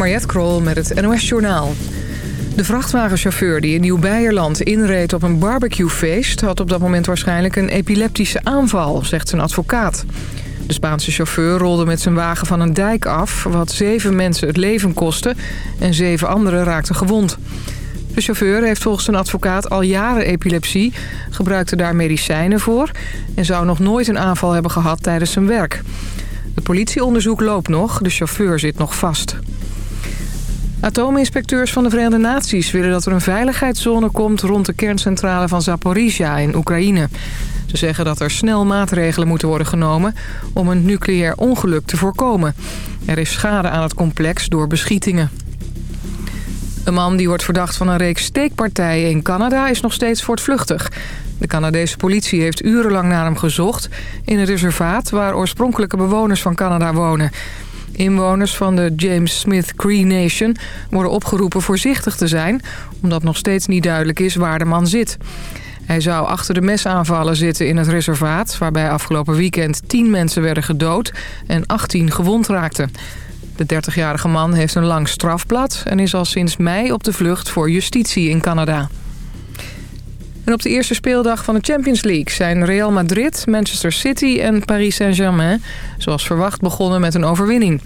Mariette Krol met het NOS Journaal. De vrachtwagenchauffeur die in Nieuw-Beierland inreed op een barbecuefeest... had op dat moment waarschijnlijk een epileptische aanval, zegt zijn advocaat. De Spaanse chauffeur rolde met zijn wagen van een dijk af... wat zeven mensen het leven kostte en zeven anderen raakten gewond. De chauffeur heeft volgens zijn advocaat al jaren epilepsie... gebruikte daar medicijnen voor... en zou nog nooit een aanval hebben gehad tijdens zijn werk. Het politieonderzoek loopt nog, de chauffeur zit nog vast. Atoominspecteurs van de Verenigde Naties willen dat er een veiligheidszone komt... rond de kerncentrale van Zaporizhia in Oekraïne. Ze zeggen dat er snel maatregelen moeten worden genomen... om een nucleair ongeluk te voorkomen. Er is schade aan het complex door beschietingen. Een man die wordt verdacht van een reeks steekpartijen in Canada is nog steeds voortvluchtig. De Canadese politie heeft urenlang naar hem gezocht... in het reservaat waar oorspronkelijke bewoners van Canada wonen. Inwoners van de James Smith Cree Nation worden opgeroepen voorzichtig te zijn... omdat nog steeds niet duidelijk is waar de man zit. Hij zou achter de mesaanvallen zitten in het reservaat... waarbij afgelopen weekend 10 mensen werden gedood en 18 gewond raakten. De 30-jarige man heeft een lang strafblad... en is al sinds mei op de vlucht voor justitie in Canada. En op de eerste speeldag van de Champions League zijn Real Madrid, Manchester City en Paris Saint-Germain... zoals verwacht begonnen met een overwinning.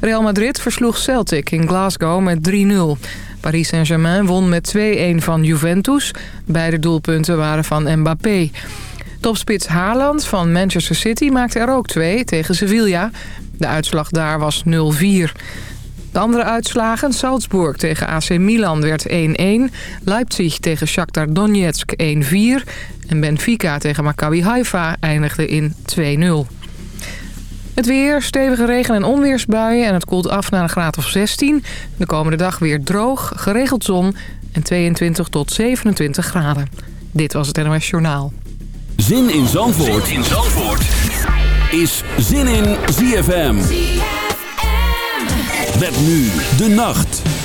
Real Madrid versloeg Celtic in Glasgow met 3-0. Paris Saint-Germain won met 2-1 van Juventus. Beide doelpunten waren van Mbappé. Topspits Haaland van Manchester City maakte er ook twee tegen Sevilla. De uitslag daar was 0-4. De andere uitslagen, Salzburg tegen AC Milan werd 1-1... Leipzig tegen Shakhtar Donetsk 1-4... en Benfica tegen Maccabi Haifa eindigde in 2-0. Het weer, stevige regen- en onweersbuien en het koelt af naar een graad of 16. De komende dag weer droog, geregeld zon en 22 tot 27 graden. Dit was het NOS Journaal. Zin in Zandvoort, zin in Zandvoort. is Zin in ZFM. Met nu de nacht.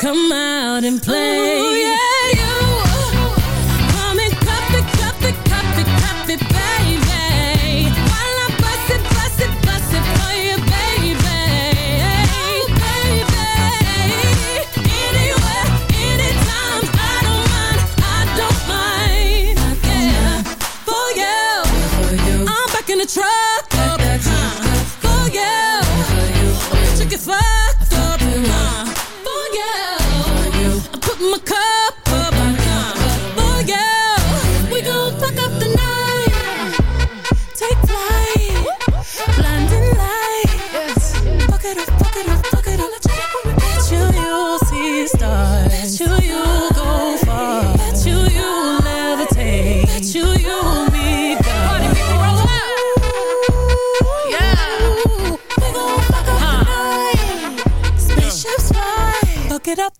Come out and play. Ooh, yeah,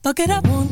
Buck it up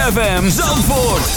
ZFM Zandvoort.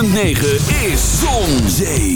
106.9 is Zon, Zee,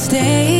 stay.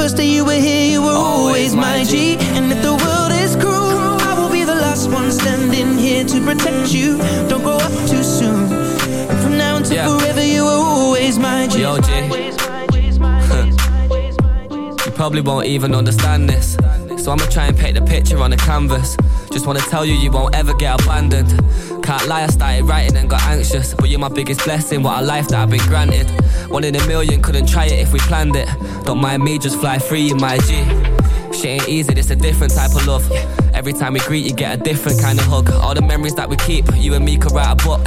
first day you were here You were always my G And if the world is cruel I will be the last one standing here To protect you Don't grow up too soon And from now until Yeah. forever You were always my G Yo, G. You probably won't even understand this. So I'ma try and paint the picture on the canvas. Just wanna tell you, you won't ever get abandoned. Can't lie, I started writing and got anxious. But you're my biggest blessing, what a life that I've been granted. One in a million, couldn't try it if we planned it. Don't mind me, just fly free, you my G. Shit ain't easy, this a different type of love. Every time we greet, you get a different kind of hug. All the memories that we keep, you and me could write a book.